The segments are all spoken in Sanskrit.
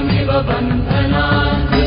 बन्दना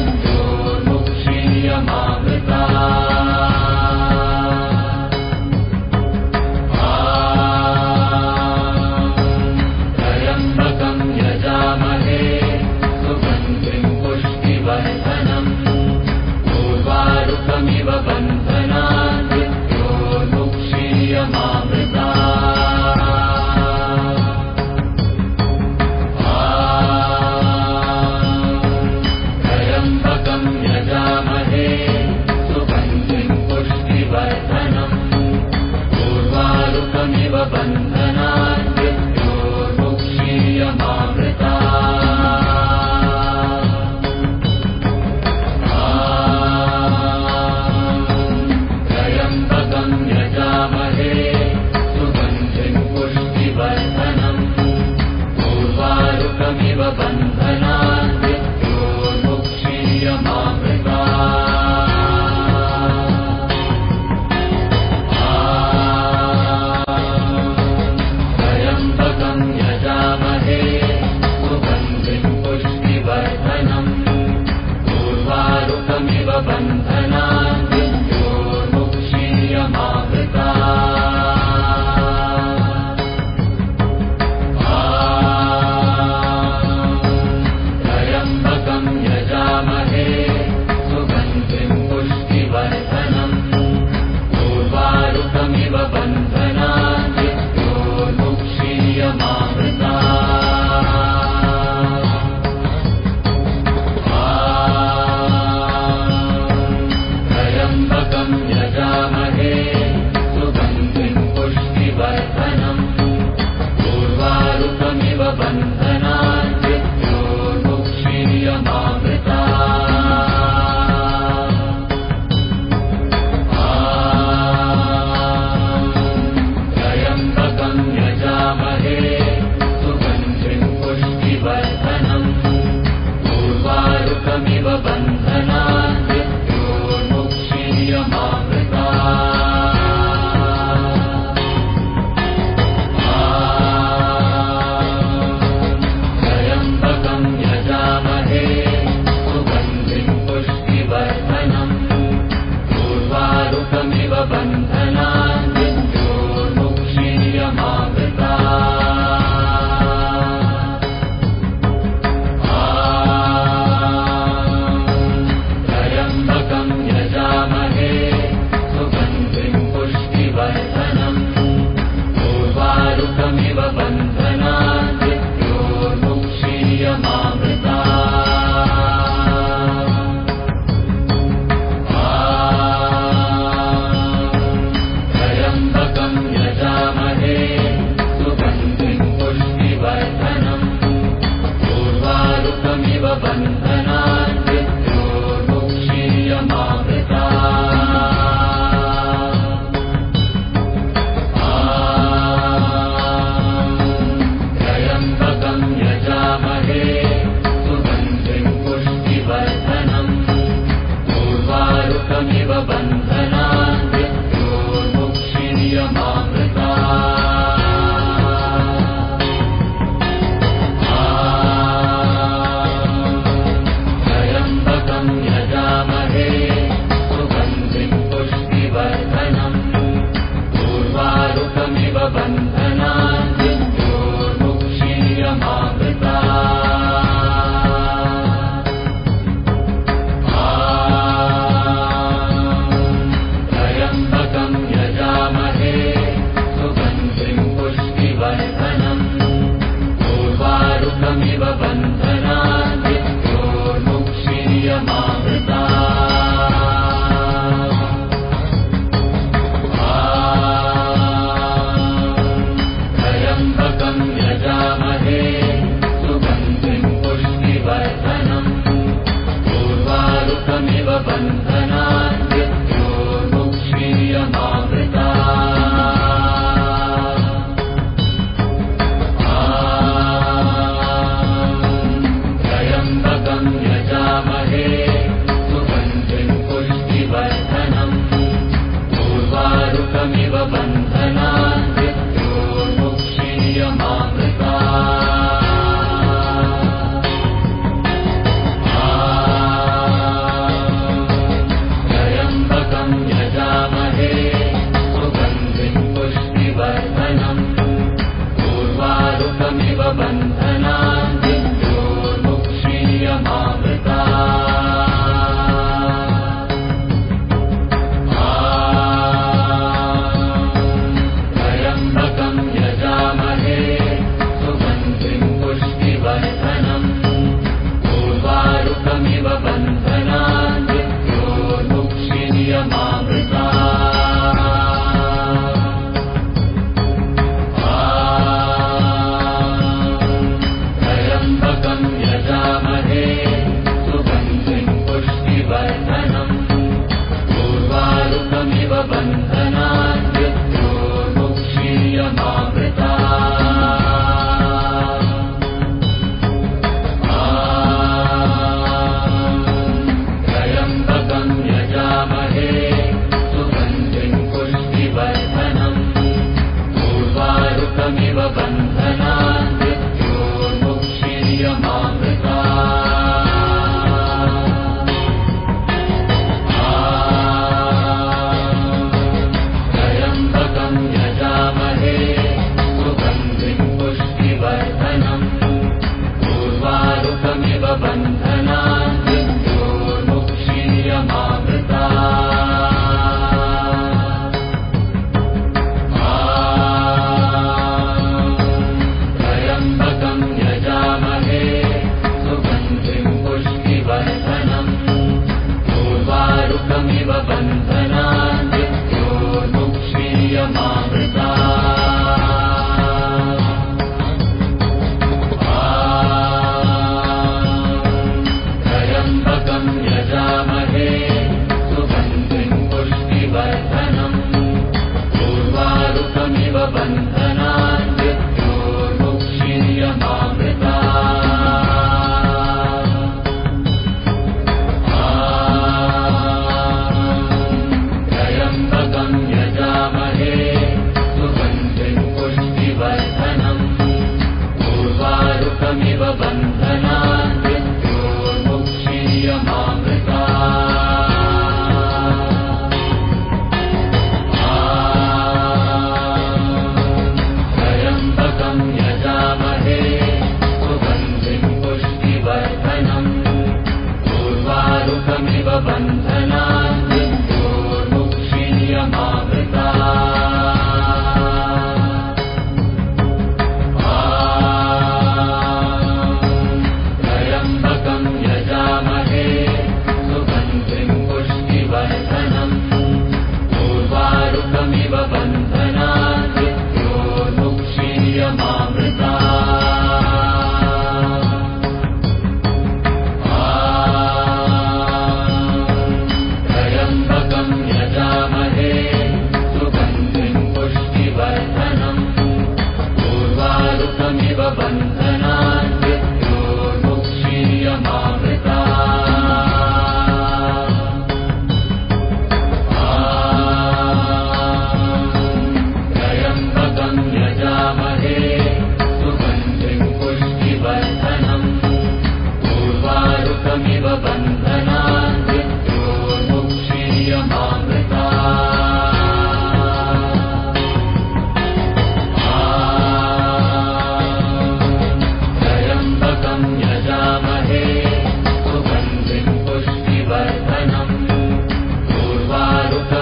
बंद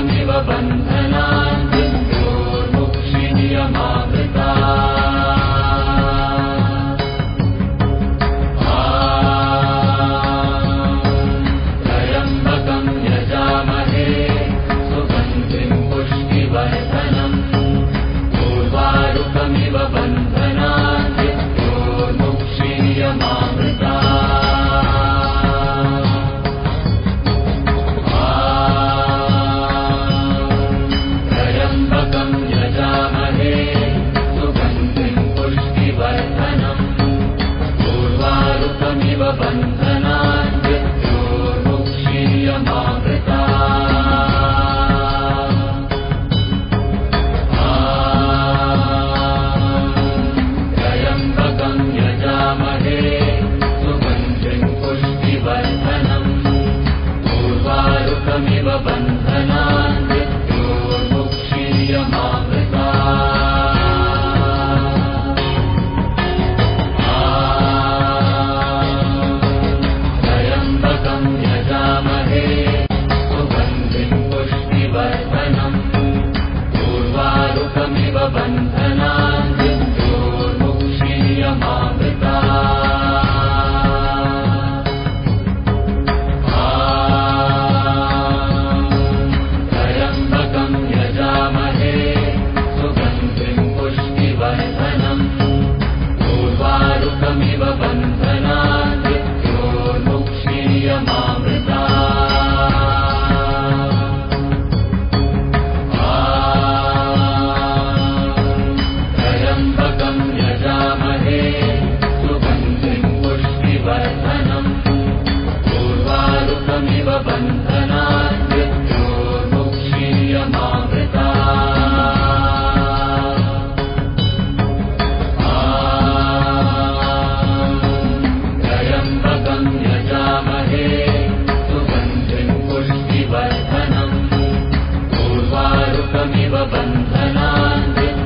Shiva Bandhu. पूर्वारुकमिव